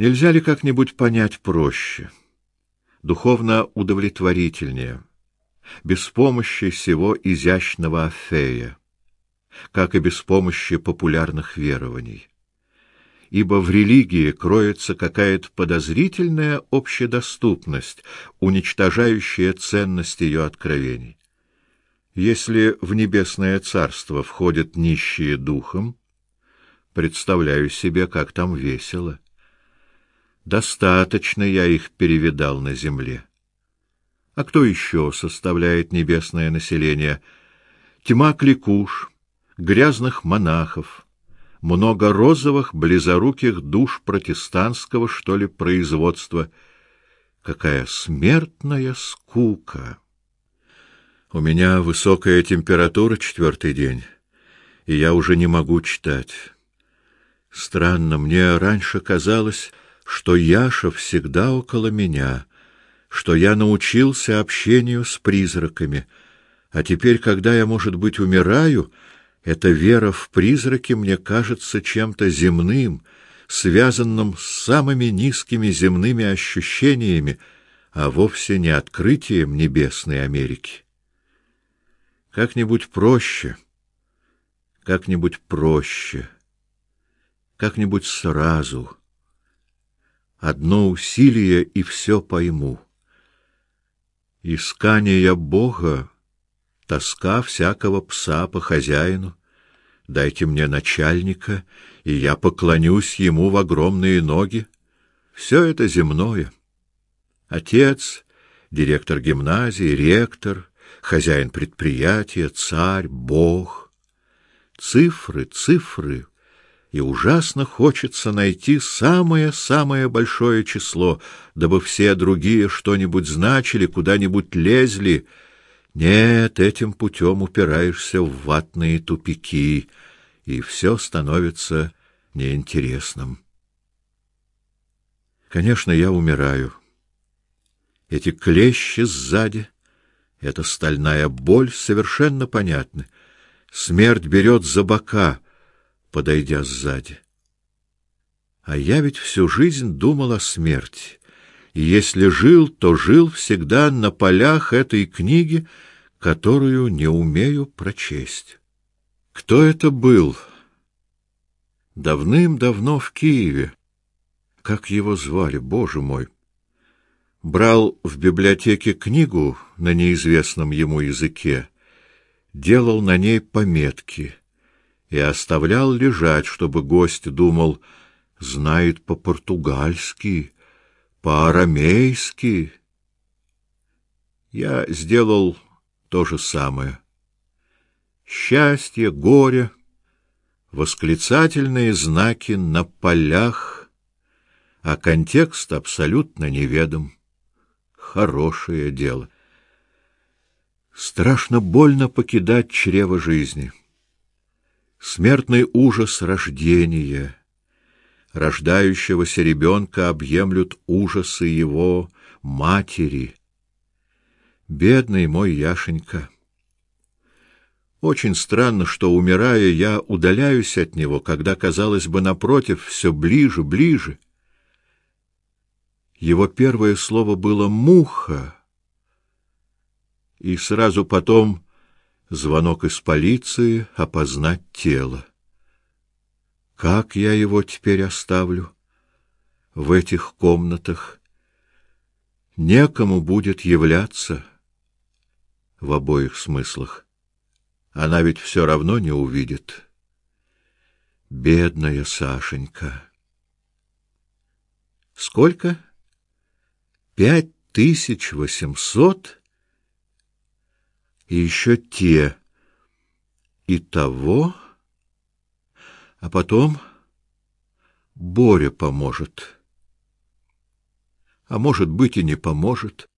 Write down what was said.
Нельзя ли как-нибудь понять проще, духовно удовлетворительнее, без помощи всего изящного афея, как и без помощи популярных верований? ибо в религии кроется какая-то подозрительная общедоступность, уничтожающая ценность ее откровений. Если в небесное царство входят нищие духом, представляю себе, как там весело. Достаточно я их перевидал на земле. А кто еще составляет небесное население? Тьма кликуш, грязных монахов, много розовых, близоруких душ протестантского, что ли, производства. Какая смертная скука! У меня высокая температура четвертый день, и я уже не могу читать. Странно, мне раньше казалось, что Яша всегда около меня, что я научился общению с призраками, а теперь, когда я, может быть, умираю, эта вера в призраки мне кажется чем-то земным, связанным с самыми низкими земными ощущениями, а вовсе не открытием небесной Америки. Как-нибудь проще, как-нибудь проще, как-нибудь сразу. Одно усилие и все пойму. Искание Бога тоска всякого пса по хозяину. Дайте мне начальника, и я поклонюсь ему в огромные ноги. Все это земное. Отец, директор гимназии, ректор, хозяин предприятия, царь, бог. Цифры, цифры, и ужасно хочется найти самое-самое большое число, дабы все другие что-нибудь значили, куда-нибудь лезли — нет, этим путем упираешься в ватные тупики, и все становится неинтересным. Конечно, я умираю. Эти клещи сзади, эта стальная боль совершенно понятны. Смерть берет за бока, подойдя сзади. А я ведь всю жизнь думал о смерти и если жил, то жил всегда на полях этой книги, которую не умею прочесть. Кто это был? Давным-давно в Киеве. Как его звали, боже мой? Брал в библиотеке книгу на неизвестном ему языке, делал на ней пометки и оставлял лежать, чтобы гость думал, знает по-португальски, по-арамейски. Я сделал то же самое. Счастье, горе, восклицательные знаки на полях, а контекст абсолютно неведом. Хорошее дело. Страшно больно покидать чрево жизни. Смертный ужас рождения — рождающегося ребенка объемлют ужасы его матери. Бедный мой Яшенька! Очень странно, что, умирая, я удаляюсь от него, когда, казалось бы, напротив, все ближе, ближе. Его первое слово было «муха», и сразу потом звонок из полиции опознать тело. Как я его теперь оставлю в этих комнатах? Некому будет являться в обоих смыслах. Она ведь все равно не увидит. Бедная Сашенька. Сколько? Пять тысяч восемьсот? И еще те. И того... А потом Боря поможет. А может быть и не поможет.